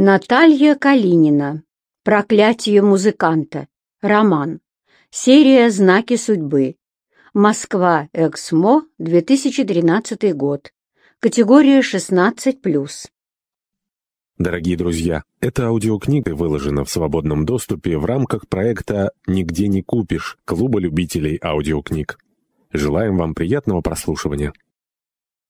Наталья Калинина. Проклятие музыканта. Роман. Серия «Знаки судьбы». Москва. Эксмо. 2013 год. Категория 16+. Дорогие друзья, эта аудиокнига выложена в свободном доступе в рамках проекта «Нигде не купишь» Клуба любителей аудиокниг. Желаем вам приятного прослушивания.